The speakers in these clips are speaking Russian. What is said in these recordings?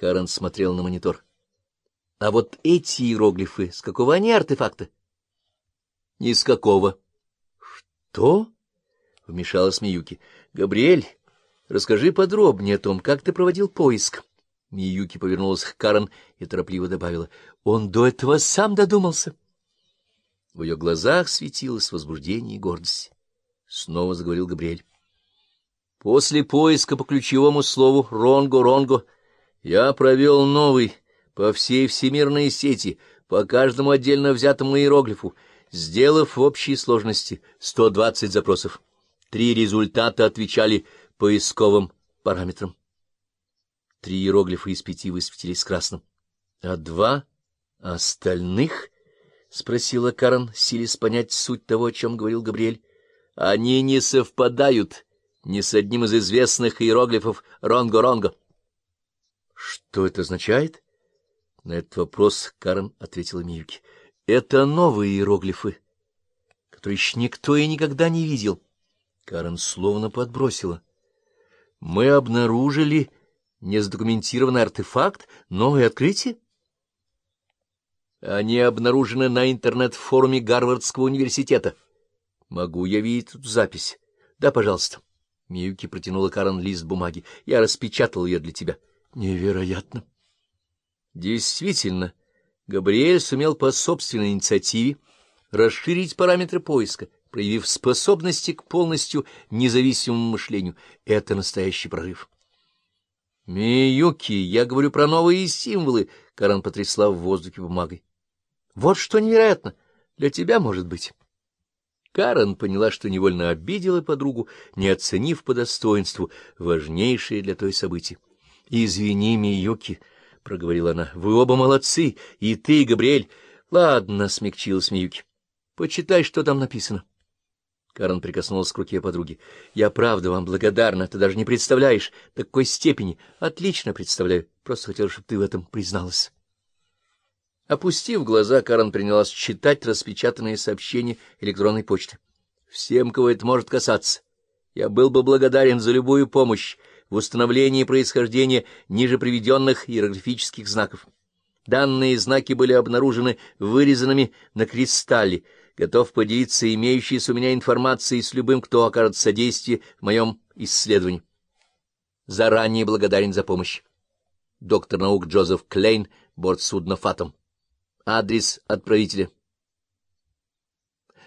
Карен смотрел на монитор. — А вот эти иероглифы, с какого они артефакта? — Ни с какого. — Что? — вмешалась Миюки. — Габриэль, расскажи подробнее о том, как ты проводил поиск. Миюки повернулась к Карен и торопливо добавила. — Он до этого сам додумался. В ее глазах светилось возбуждение и гордость. Снова заговорил Габриэль. После поиска по ключевому слову «ронго-ронго» я провел новый по всей всемирной сети, по каждому отдельно взятому иероглифу, сделав в общей сложности 120 запросов. Три результата отвечали поисковым параметрам. Три иероглифа из пяти высветились красным. — А два остальных? — спросила Карен, силясь понять суть того, о чем говорил Габриэль. — Они не совпадают ни с одним из известных иероглифов Ронго-Ронго. — Что это означает? На этот вопрос Карен ответила Миюки. — Это новые иероглифы, которые еще никто и никогда не видел. Карен словно подбросила. — Мы обнаружили незадокументированный артефакт, новое открытие? Они обнаружены на интернет-форуме Гарвардского университета. Могу я видеть тут запись? Да, пожалуйста. Миюки протянула Карен лист бумаги. Я распечатал ее для тебя. Невероятно. Действительно, Габриэль сумел по собственной инициативе расширить параметры поиска, проявив способности к полностью независимому мышлению. Это настоящий прорыв. «Миюки, я говорю про новые символы», — Каран потрясла в воздухе бумагой. «Вот что невероятно! Для тебя, может быть». Карен поняла, что невольно обидела подругу, не оценив по достоинству важнейшее для той события. «Извини, Миюки», — проговорила она, — «вы оба молодцы, и ты, и Габриэль». «Ладно», — смягчилась Миюки, — «почитай, что там написано». Карен прикоснулась к руке подруги. — Я правда вам благодарна, ты даже не представляешь, до какой степени. Отлично представляю, просто хотел, чтобы ты в этом призналась. Опустив глаза, Карен принялась читать распечатанные сообщения электронной почты. Всем, кого это может касаться, я был бы благодарен за любую помощь в установлении происхождения ниже приведенных иероглифических знаков. Данные знаки были обнаружены вырезанными на кристалле, готов поделиться имеющейся у меня информацией с любым, кто окажет содействие в моем исследовании. Заранее благодарен за помощь. Доктор наук Джозеф Клейн, борт судна «Фатом». Адрес отправителя.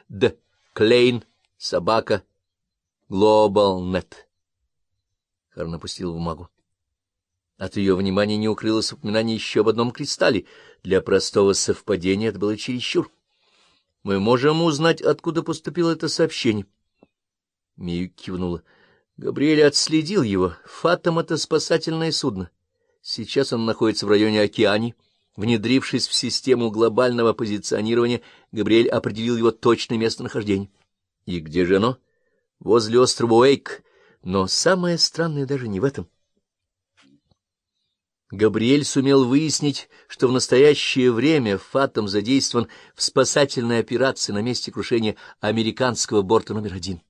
Д. Клейн, собака, Глобалнет. Харн опустил бумагу. От ее внимания не укрылось упоминание еще об одном кристалле. Для простого совпадения это было чересчур. Мы можем узнать, откуда поступило это сообщение. Мию кивнула. Габриэль отследил его. Фатом — это спасательное судно. Сейчас он находится в районе океане. Внедрившись в систему глобального позиционирования, Габриэль определил его точное местонахождение. И где же оно? Возле острова Уэйк. Но самое странное даже не в этом. Габриэль сумел выяснить, что в настоящее время Фатом задействован в спасательной операции на месте крушения американского борта номер один.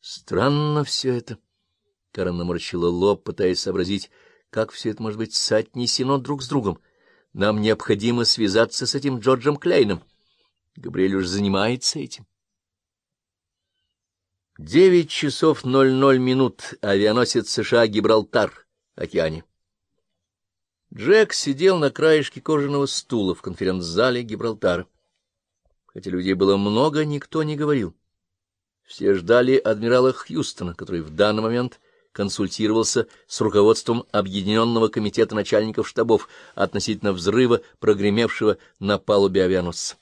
Странно все это. Карен наморщила лоб, пытаясь сообразить, как все это может быть соотнесено друг с другом. Нам необходимо связаться с этим Джорджем Клейном. Габриэль уж занимается этим. Девять часов ноль ноль минут. Авианосец США «Гибралтар» океане. Джек сидел на краешке кожаного стула в конференц-зале Гибралтара. Хотя людей было много, никто не говорил. Все ждали адмирала Хьюстона, который в данный момент консультировался с руководством Объединенного комитета начальников штабов относительно взрыва, прогремевшего на палубе авианосца.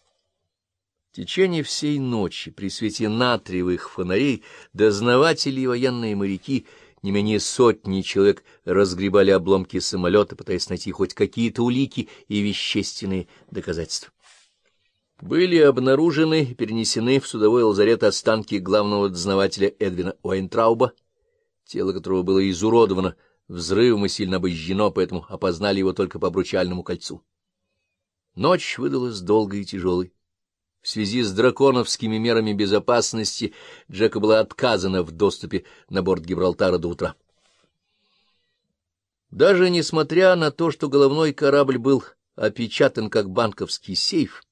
В течение всей ночи при свете натриевых фонарей дознаватели и военные моряки — не менее сотни человек разгребали обломки самолета, пытаясь найти хоть какие-то улики и вещественные доказательства. Были обнаружены и перенесены в судовой лазарет останки главного дознавателя Эдвина Уайнтрауба, тело которого было изуродовано взрывом и сильно обожжено, поэтому опознали его только по обручальному кольцу. Ночь выдалась долгой и тяжелой. В связи с драконовскими мерами безопасности Джеку было отказано в доступе на борт Гибралтара до утра. Даже несмотря на то, что головной корабль был опечатан как банковский сейф,